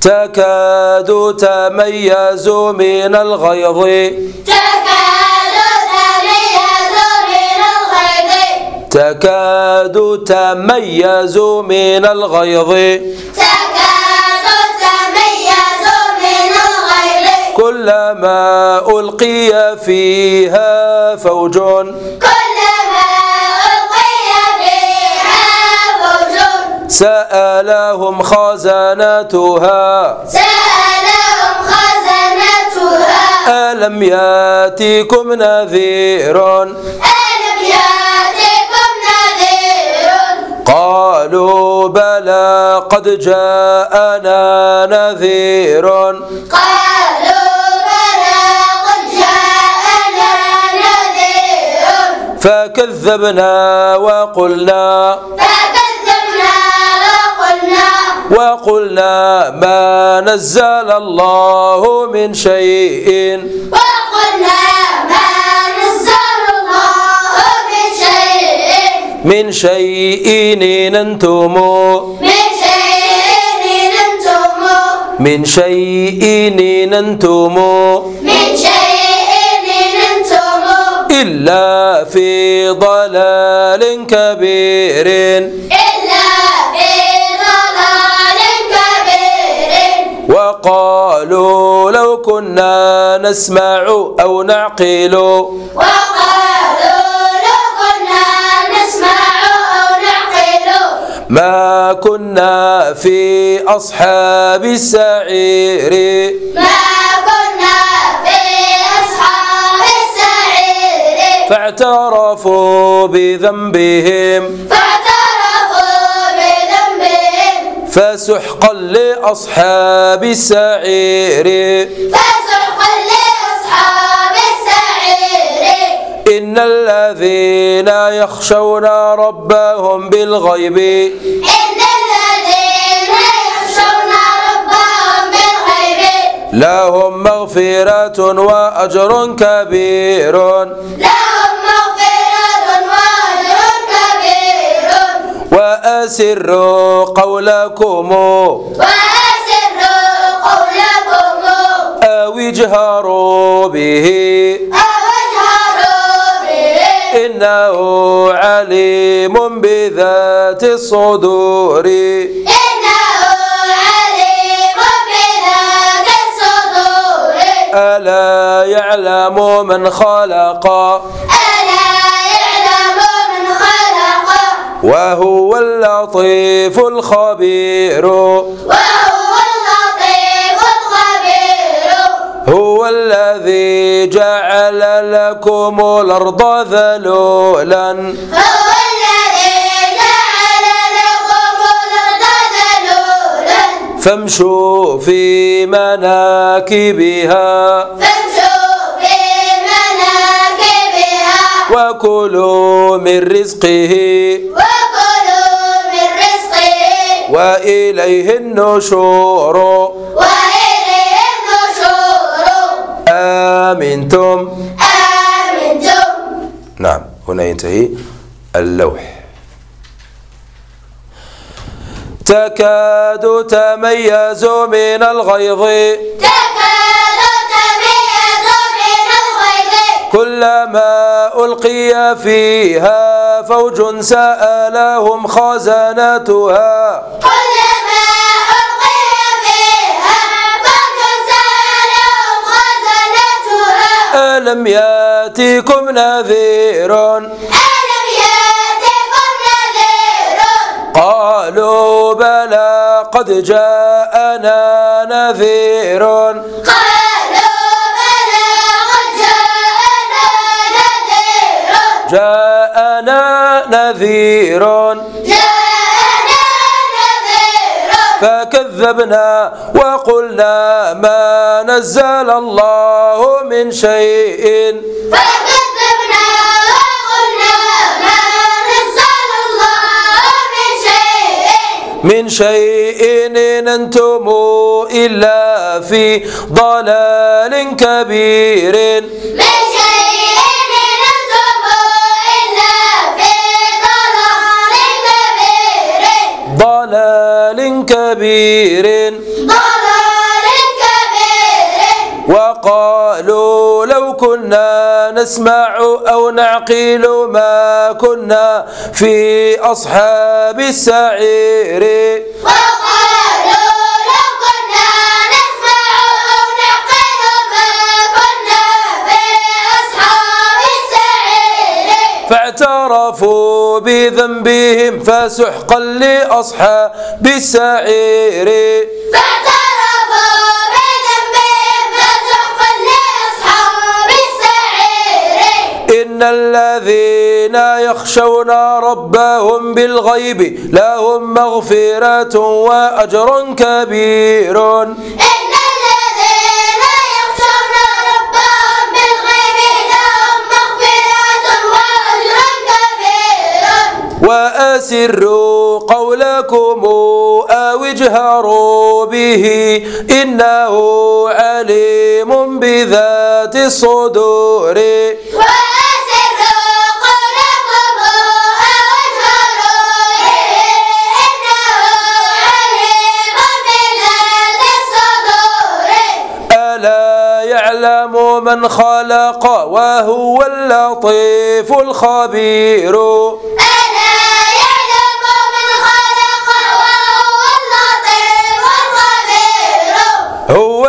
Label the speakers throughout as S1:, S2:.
S1: تكاد تميز من الغيظ.
S2: تكاد تميز من الغيظ.
S1: تكاد تميز من الغيظ.
S2: تكاد تميز من الغيظ.
S1: كلما ألقي فيها فوج.
S2: كلما
S1: سألهم خزنتها
S2: سألهم خزنتها
S1: ألم ياتكم نذير؟
S2: ألم يأتكم نذير؟
S1: قالوا بلى قد جاءنا نذير.
S2: قالوا بلى قد جاءنا نذير.
S1: فكذبنا وقلنا
S2: فكذبنا وقلنا
S1: ما نزل الله من شيء.
S2: وقلنا ما نزل الله من شيء.
S1: من شيء إن أنتم
S2: من شيء أنتم
S1: من شيء إن أنتم
S2: من شيء أنتم
S1: إلا في ضلال كبير. وقالوا لو كنا نسمع أو نعقل.
S2: وقالوا لو كنا نسمع أو نعقل.
S1: ما كنا في أصحاب السعير.
S2: ما كنا في أصحاب السعير.
S1: فاعترفوا بذنبهم.
S2: فاعترفوا
S1: فسحقا لأصحاب السعير.
S2: فسحقا لأصحاب السعير
S1: إن الذين يخشون ربهم بالغيب
S2: إن الذين يخشون ربهم بالغيب.
S1: لهم مغفرة وأجر كبير.
S2: لهم مغفرة
S1: وأسروا قولكم.
S2: وأسروا قولكم.
S1: أو اجهروا به.
S2: أو اجهروا به.
S1: إنه عليم بذات الصدور.
S2: إنه عليم بذات الصدور.
S1: ألا يعلم من خلق.
S2: ألا
S1: وهو اللطيف الخبير.
S2: وهو اللطيف الخبير
S1: هو الذي جعل لكم الأرض ذلولا.
S2: هو الذي جعل لكم الأرض ذلولا
S1: فامشوا في مناكبها.
S2: فامشوا
S1: وكلوا من رزقه
S2: وكلوا من رزقه
S1: وإليه النشور.
S2: وإليه النشور
S1: آمنتم.
S2: آمنتم
S1: نعم هنا ينتهي اللوح. تكاد تميز من الغيظ. كلما ألقي فيها فوج سألهم خزنتها
S2: كلما ألقي فيها فوج سألهم خزنتها.
S1: ألم ياتكم نذير؟
S2: ألم يأتكم نذير
S1: قالوا بلى قد جاءنا نذير.
S2: قالوا نذير
S1: جاءنا نذير فكذبنا وقلنا ما نزل الله من شيء.
S2: فكذبنا وقلنا ما نزل الله من شيء.
S1: من شيء إن أنتم إلا في ضلال كبير.
S2: كبير
S1: ضلال كبير وقالوا لو كنا نسمع أو نعقل ما كنا في أصحاب السعير.
S2: وقالوا
S1: فاعترفوا بذنبهم فسحقا لأصحاب السعير.
S2: فاعترفوا بذنبهم فسحقا لأصحاب السعير.
S1: إن الذين يخشون ربهم بالغيب لهم مغفرة وأجر كبير.
S2: إن
S1: وأسروا قولكم أو اجهروا به إنه عليم بذات الصدور.
S2: وأسروا قولكم أو اجهروا به إنه عليم بذات الصدور.
S1: ألا يعلم من خلق وهو اللطيف الخبير.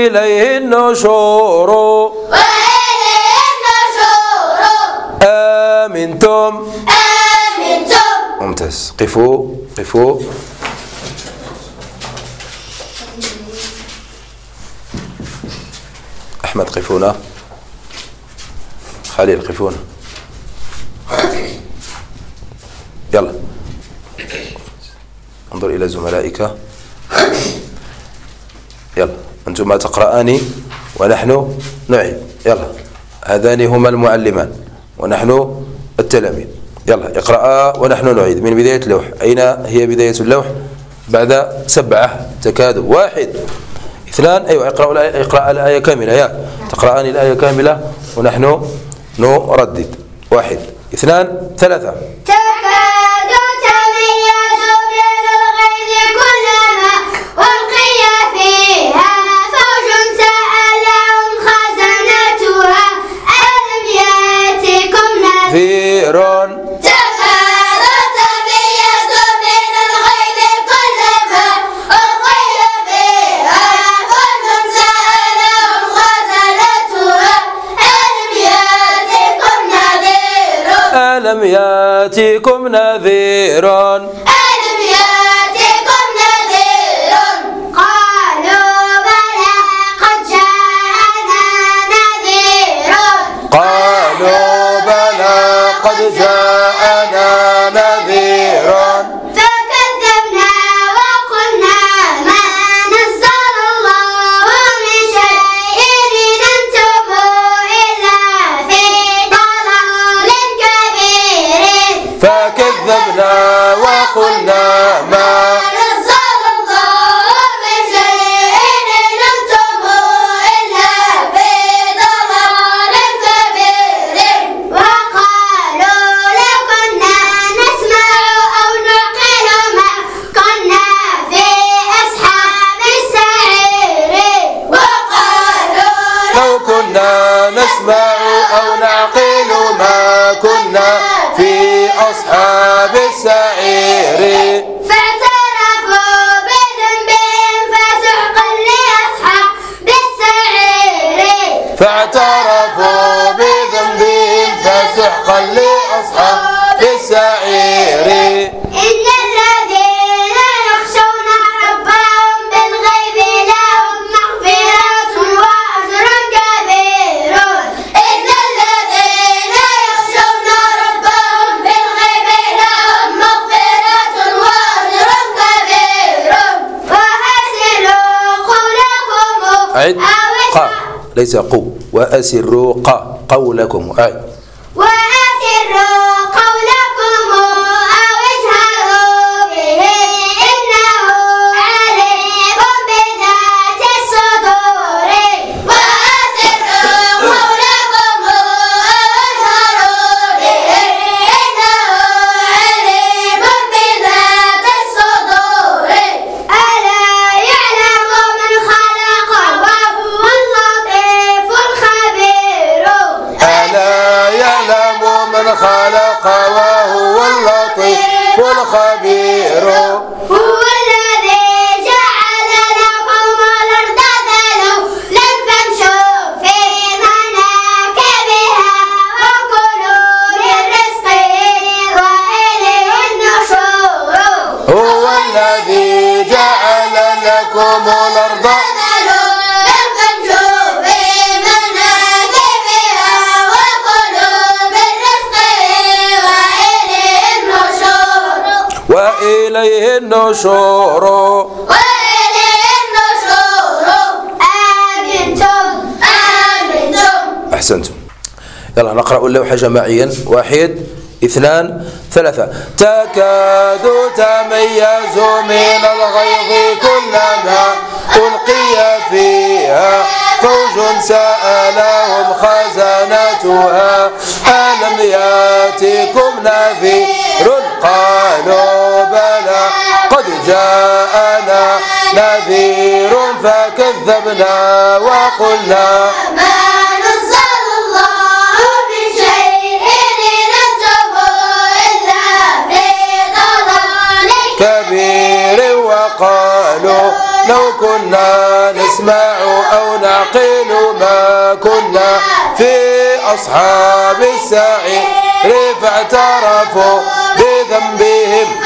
S2: وإليه النشور
S1: وإليه آمنتم.
S2: آمنتم.
S1: ممتاز. قفوا قفوا أحمد قفونا. خليل قفونا. يلا. انظر إلى زملائك. يلا. أنتما تقرآن ونحن نعيد. يلا. هذان هما المعلمان ونحن التلاميذ. يلا اقرأ ونحن نعيد. من بداية اللوح أين هي بداية اللوح؟ بعد سبعة. تكاد واحد. اثنان. أيوة اقرأ الآية, اقرأ الآية كاملة. يا. تقرأان الآية كاملة ونحن نردد. واحد. اثنان. ثلاثة. ياتكم نذير
S2: السعير فاعترفوا بذنبهم فسحقا لأصحاب السعير
S1: فاعترفوا ليس قو وأسروا قولكم آي.
S2: خلق وهو اللطيف. وإليه النشور. وإليه النشور آمنتم آمنتم
S1: أحسنتم. يلا نقرأ اللوحة جماعيا. واحد اثنان ثلاثة. تكاد تميز من الغيظ كلما ألقي فيها فوج سألهم خزنتها. ألم يأتكم نذير؟ قالوا جاءنا نذير فكذبنا وقلنا
S2: ما نزل الله من شيء إن أنتم إلا في ضلال
S1: كبير وقالوا لو كنا نسمع أو نعقل ما كنا في أصحاب السعير فاعترفوا بذنبهم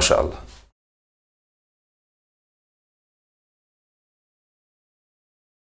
S2: وإليه